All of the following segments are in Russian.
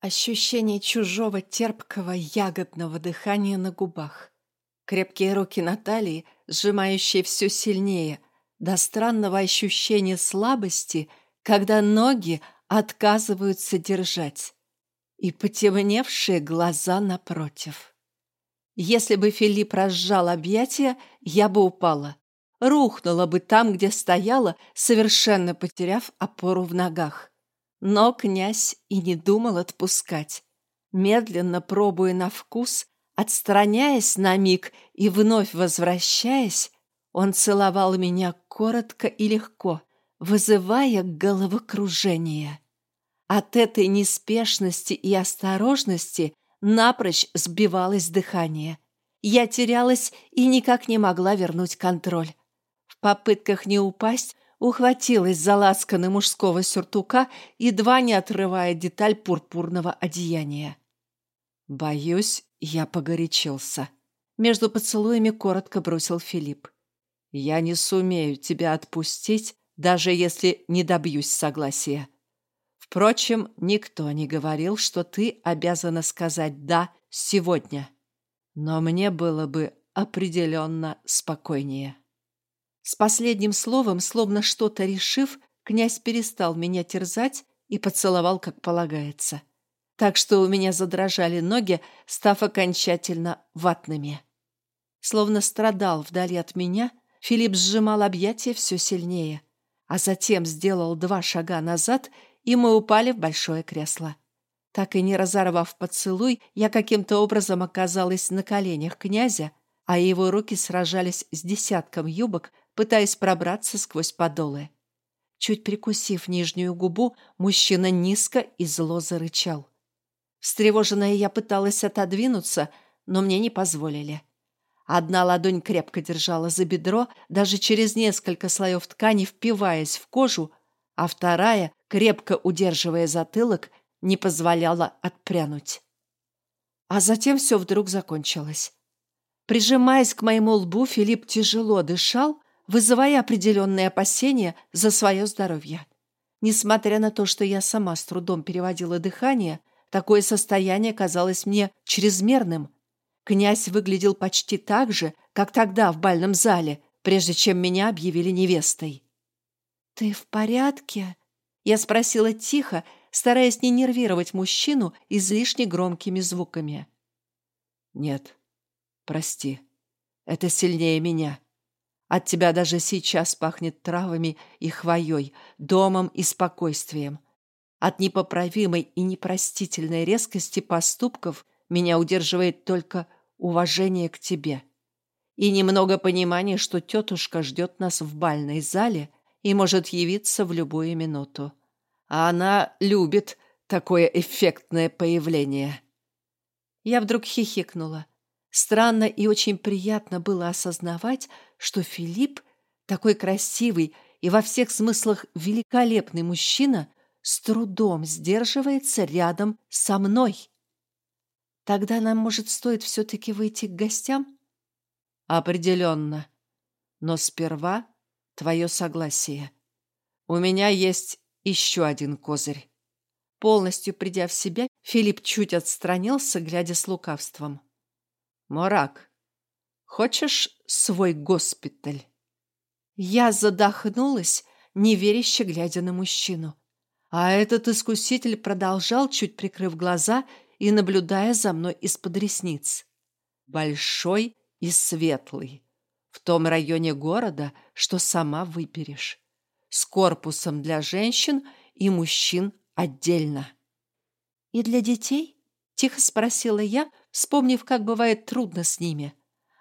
Ощущение чужого терпкого ягодного дыхания на губах. Крепкие руки Натальи, сжимающие все сильнее, до странного ощущения слабости, когда ноги отказываются держать. И потемневшие глаза напротив. Если бы Филипп разжал объятия, я бы упала. Рухнула бы там, где стояла, совершенно потеряв опору в ногах. Но князь и не думал отпускать. Медленно пробуя на вкус, отстраняясь на миг и вновь возвращаясь, он целовал меня коротко и легко, вызывая головокружение. От этой неспешности и осторожности напрочь сбивалось дыхание. Я терялась и никак не могла вернуть контроль. В попытках не упасть ухватилась за ласканы мужского сюртука, едва не отрывая деталь пурпурного одеяния. Боюсь, я погорячился. Между поцелуями коротко бросил Филипп. Я не сумею тебя отпустить, даже если не добьюсь согласия. Впрочем, никто не говорил, что ты обязана сказать «да» сегодня. Но мне было бы определенно спокойнее. С последним словом, словно что-то решив, князь перестал меня терзать и поцеловал, как полагается. Так что у меня задрожали ноги, став окончательно ватными. Словно страдал вдали от меня, Филипп сжимал объятия все сильнее, а затем сделал два шага назад и мы упали в большое кресло. Так и не разорвав поцелуй, я каким-то образом оказалась на коленях князя, а его руки сражались с десятком юбок, пытаясь пробраться сквозь подолы. Чуть прикусив нижнюю губу, мужчина низко и зло зарычал. Встревоженная я пыталась отодвинуться, но мне не позволили. Одна ладонь крепко держала за бедро, даже через несколько слоев ткани впиваясь в кожу, а вторая, крепко удерживая затылок, не позволяла отпрянуть. А затем все вдруг закончилось. Прижимаясь к моему лбу, Филипп тяжело дышал, вызывая определенные опасения за свое здоровье. Несмотря на то, что я сама с трудом переводила дыхание, такое состояние казалось мне чрезмерным. Князь выглядел почти так же, как тогда в бальном зале, прежде чем меня объявили невестой. «Ты в порядке?» Я спросила тихо, стараясь не нервировать мужчину излишне громкими звуками. «Нет, прости, это сильнее меня. От тебя даже сейчас пахнет травами и хвоей, домом и спокойствием. От непоправимой и непростительной резкости поступков меня удерживает только уважение к тебе. И немного понимания, что тетушка ждет нас в бальной зале — и может явиться в любую минуту. А она любит такое эффектное появление. Я вдруг хихикнула. Странно и очень приятно было осознавать, что Филипп, такой красивый и во всех смыслах великолепный мужчина, с трудом сдерживается рядом со мной. Тогда нам, может, стоит все-таки выйти к гостям? Определенно. Но сперва твое согласие. У меня есть еще один козырь. Полностью придя в себя, Филипп чуть отстранился, глядя с лукавством. «Морак, хочешь свой госпиталь?» Я задохнулась, неверяще глядя на мужчину. А этот искуситель продолжал, чуть прикрыв глаза и наблюдая за мной из-под ресниц. Большой и светлый, в том районе города, что сама выберешь. С корпусом для женщин и мужчин отдельно. «И для детей?» – тихо спросила я, вспомнив, как бывает трудно с ними.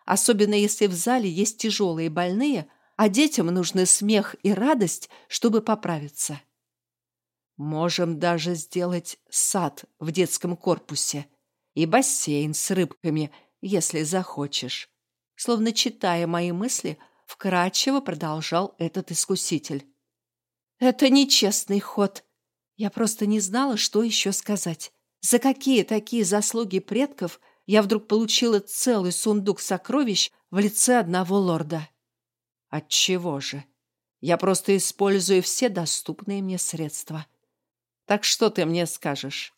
Особенно если в зале есть тяжелые больные, а детям нужны смех и радость, чтобы поправиться. Можем даже сделать сад в детском корпусе и бассейн с рыбками, если захочешь словно читая мои мысли, вкрадчиво продолжал этот искуситель. «Это нечестный ход. Я просто не знала, что еще сказать. За какие такие заслуги предков я вдруг получила целый сундук сокровищ в лице одного лорда?» «Отчего же? Я просто использую все доступные мне средства. Так что ты мне скажешь?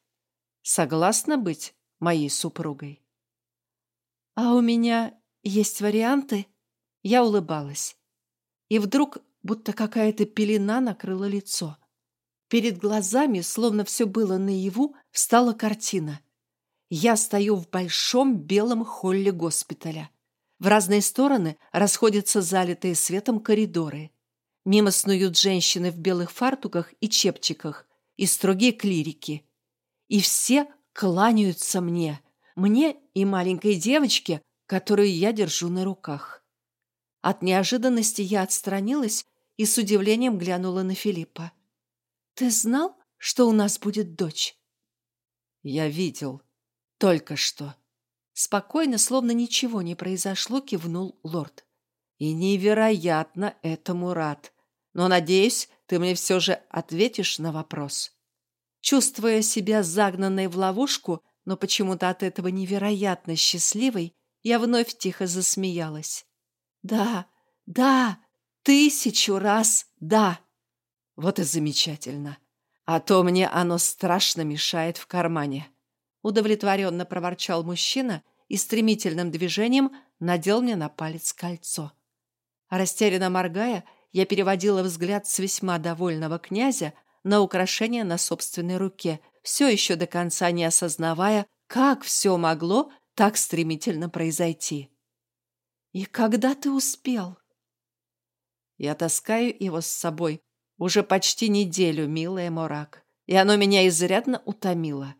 Согласна быть моей супругой? А у меня есть варианты? Я улыбалась. И вдруг будто какая-то пелена накрыла лицо. Перед глазами, словно все было наяву, встала картина. Я стою в большом белом холле госпиталя. В разные стороны расходятся залитые светом коридоры. Мимо снуют женщины в белых фартуках и чепчиках и строгие клирики. И все кланяются мне, мне и маленькой девочке, которую я держу на руках. От неожиданности я отстранилась и с удивлением глянула на Филиппа. «Ты знал, что у нас будет дочь?» «Я видел. Только что». Спокойно, словно ничего не произошло, кивнул лорд. «И невероятно этому рад. Но, надеюсь, ты мне все же ответишь на вопрос». Чувствуя себя загнанной в ловушку, но почему-то от этого невероятно счастливой, я вновь тихо засмеялась. «Да, да, тысячу раз да!» Вот и замечательно. А то мне оно страшно мешает в кармане. Удовлетворенно проворчал мужчина и стремительным движением надел мне на палец кольцо. Растерянно моргая, я переводила взгляд с весьма довольного князя на украшение на собственной руке, все еще до конца не осознавая, как все могло так стремительно произойти. «И когда ты успел?» Я таскаю его с собой уже почти неделю, милая Морак, и оно меня изрядно утомило.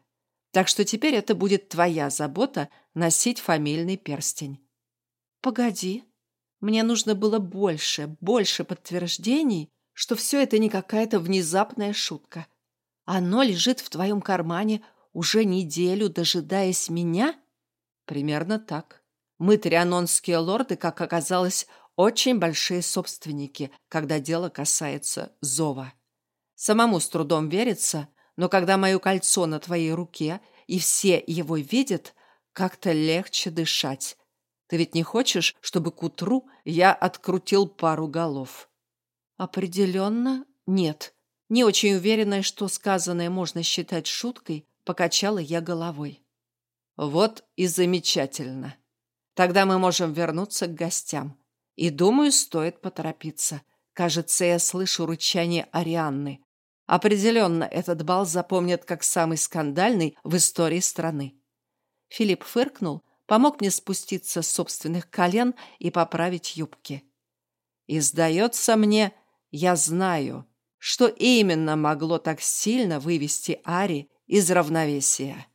Так что теперь это будет твоя забота носить фамильный перстень. Погоди, мне нужно было больше, больше подтверждений, что все это не какая-то внезапная шутка. Оно лежит в твоем кармане уже неделю, дожидаясь меня? Примерно так. Мы, трианонские лорды, как оказалось, очень большие собственники, когда дело касается зова. Самому с трудом верится, но когда мое кольцо на твоей руке и все его видят, как-то легче дышать. Ты ведь не хочешь, чтобы к утру я открутил пару голов? Определенно нет. Не очень уверенная, что сказанное можно считать шуткой, покачала я головой. Вот и замечательно. Тогда мы можем вернуться к гостям. И думаю, стоит поторопиться. Кажется, я слышу рычание Арианны. Определенно, этот бал запомнят как самый скандальный в истории страны. Филипп фыркнул, помог мне спуститься с собственных колен и поправить юбки. И, сдается мне, я знаю, что именно могло так сильно вывести Ари из равновесия.